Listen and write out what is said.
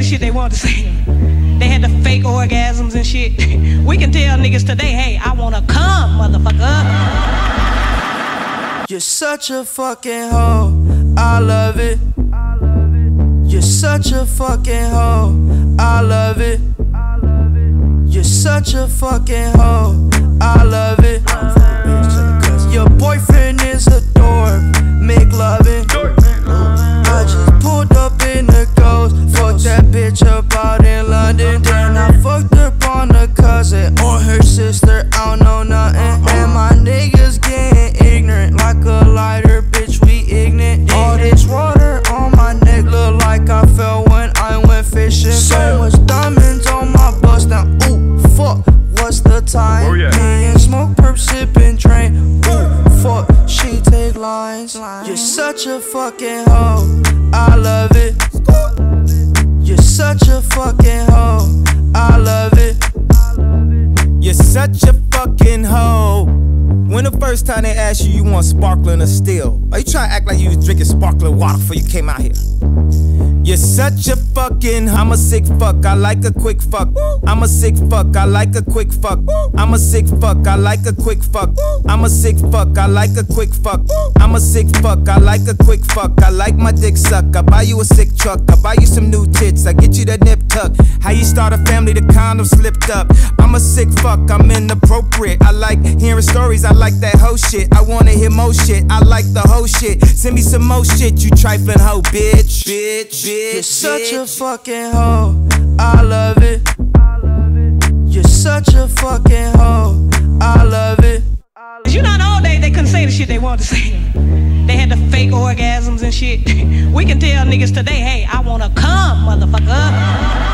the shit they want to say. They had the fake orgasms and shit. We can tell niggas today, hey, I wanna come, motherfucker. You're such a fucking hoe. I love it. You're such a fucking hoe. I love it. You're such a fucking hoe. I love it. Sister. I don't know nothing. And my niggas getting ignorant like a lighter, bitch. We ignorant. All this water on my neck look like I fell when I went fishing. So much diamonds on my bust now. Ooh, fuck. What's the time? Oh, yeah. Me and Smokepurpp, sipping, drain. Ooh, fuck. She take lines. You're such a fucking hoe. I love it. You're such a fucking hoe. I love it. Such a fucking hoe. When the first time they asked you, you want sparkling or still? Are you trying to act like you was drinking sparkling water before you came out here? You're such a fucking. I'm a sick fuck. I like a quick fuck. I'm a sick fuck. I like a quick fuck. I'm a sick fuck. I like a quick fuck. I'm a sick fuck. I like a quick fuck. I'm a sick fuck. I like a quick fuck. I like my dick suck. I buy you a sick truck. I buy you some new tits. I get you that nip tuck. How you start a family? The condom slipped up. I'm a sick fuck. I'm inappropriate. I like hearing stories. I like that whole shit. I wanna hear more shit. I like the whole shit. Send me some more shit. You trifling hoe, bitch. Bitch. Bitch. You're such a fucking hoe. I love it. You're such a fucking hoe. I love it. You know, in the old days, they couldn't say the shit they wanted to say. They had the fake orgasms and shit. We can tell niggas today, hey, I wanna come, motherfucker.